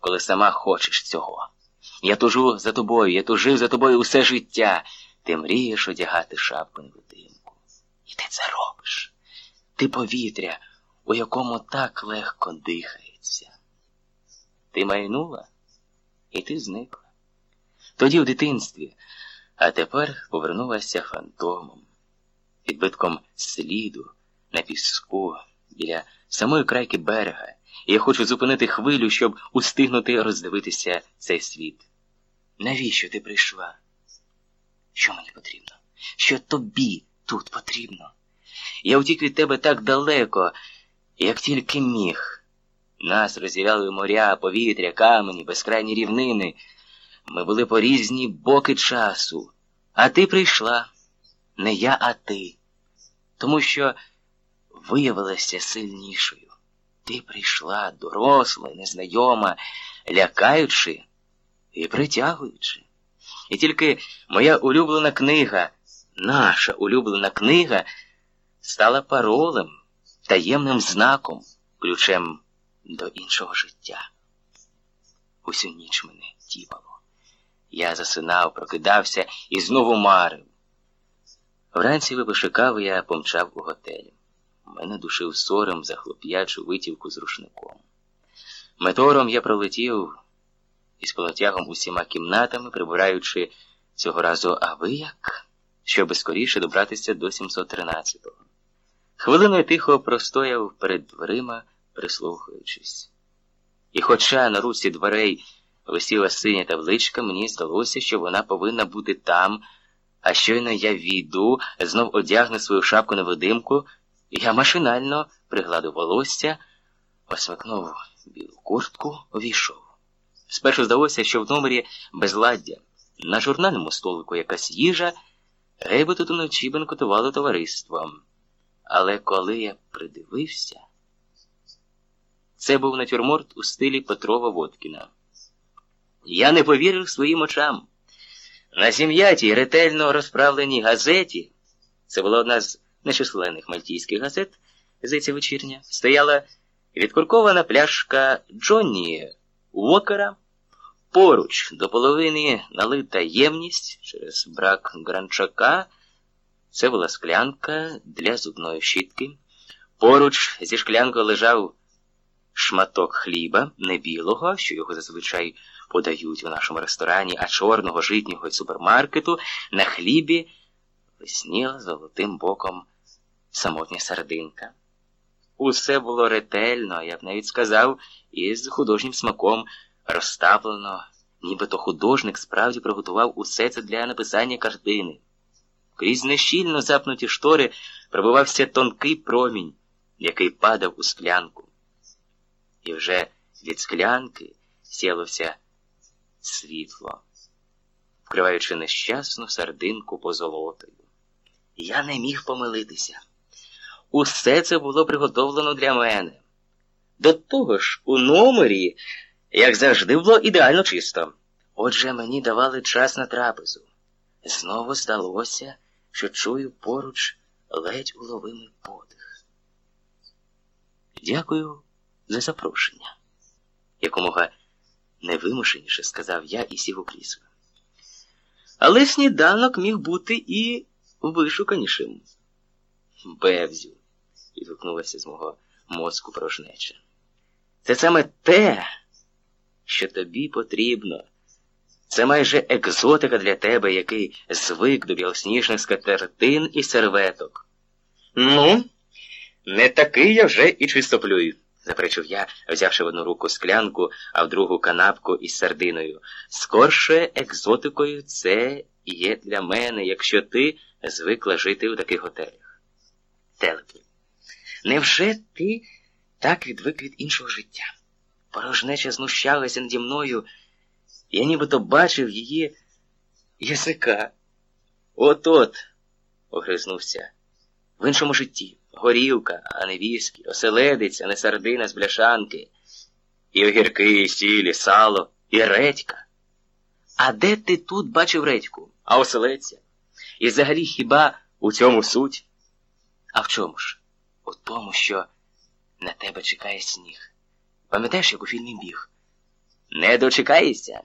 коли сама хочеш цього. Я тужу за тобою, я тужив за тобою усе життя. Ти мрієш одягати шапку невидимку. І ти це робиш. Ти повітря, у якому так легко дихається. Ти майнула, і ти зникла. Тоді в дитинстві, а тепер повернулася фантомом, відбитком сліду на піску біля самої крайки берега, і я хочу зупинити хвилю, щоб устигнути роздивитися цей світ. Навіщо ти прийшла? Що мені потрібно? Що тобі тут потрібно? Я втік від тебе так далеко, як тільки міг. Нас розділяли моря, повітря, камені, безкрайні рівнини. Ми були по різні боки часу. А ти прийшла, не я, а ти. Тому що виявилася сильнішою. Ти прийшла, доросла, незнайома, лякаючи і притягуючи. І тільки моя улюблена книга, наша улюблена книга, стала паролем, таємним знаком, ключем до іншого життя. Усю ніч мене тіпало. Я засинав, прокидався і знову марив. Вранці випивши я помчав у готелі. Мене душив сором за хлоп'ячу витівку з рушником. Метором я пролетів із полотягом усіма кімнатами, прибираючи цього разу аби як, щоб скоріше добратися до 713-го. Хвилиною тихо простояв перед дверима, прислухаючись. І хоча на руці дверей висіла синя табличка, мені здалося, що вона повинна бути там, а щойно я війду, знов одягну свою шапку на видимку, я машинально пригладив волосся, осмикнув білу куртку, увійшов. Спершу здалося, що в номері безладдя. На журнальному столику якась їжа, гейби тут уночі бенкотували товариством. Але коли я придивився, це був натюрморт у стилі Петрова Водкіна. Я не повірив своїм очам. На зім'ятій ретельно розправленій газеті, це була одна з нечисленних мальтійських газет, здається, вечірня, стояла відкуркована пляшка Джонні Уокера, поруч до половини налита ємність через брак гранчака. Це була склянка для зубної щітки. Поруч зі шклянкою лежав шматок хліба, не білого, що його зазвичай подають у нашому ресторані, а чорного житнього із супермаркету на хлібі висніла золотим боком самотня сардинка. Усе було ретельно, я б навіть сказав, із художнім смаком розставлено, нібито художник справді приготував усе це для написання картини. Крізь нещільно запнуті штори пробивався тонкий промінь, який падав у склянку. І вже від склянки сілося світло, вкриваючи нещасну сардинку позолотою. Я не міг помилитися. Усе це було приготовлено для мене. До того ж, у номері, як завжди, було ідеально чисто. Отже, мені давали час на трапезу. Знову здалося, що чую поруч ледь уловимий подих. Дякую за запрошення, якомога невимушеніше сказав я і сів у крісло. Але сніданок міг бути і вишуканішим. Бевзю, відгукнулася з мого мозку порожнеча. Це саме те, що тобі потрібно. Це майже екзотика для тебе, який звик до білосніжних скатертин і серветок. Ну, не такий я вже і чистоплюй, заперечив я, взявши в одну руку склянку, а в другу канапку із сардиною. Скорше екзотикою це є для мене, якщо ти звикла жити у таких готелях. Телепи, невже ти так відвик від іншого життя? Порожнеча знущалася наді мною. Я нібито бачив її язика. От-от, огризнувся. В іншому житті горілка, а не віскі, оселедиця, не сардина з бляшанки, і огірки, і сілі, сало, і редька. А де ти тут бачив редьку, а оселедця? І взагалі хіба у цьому суть? А в чому ж? У тому, що на тебе чекає сніг. Пам'ятаєш, як у фільмі біг? Не дочекаєшся?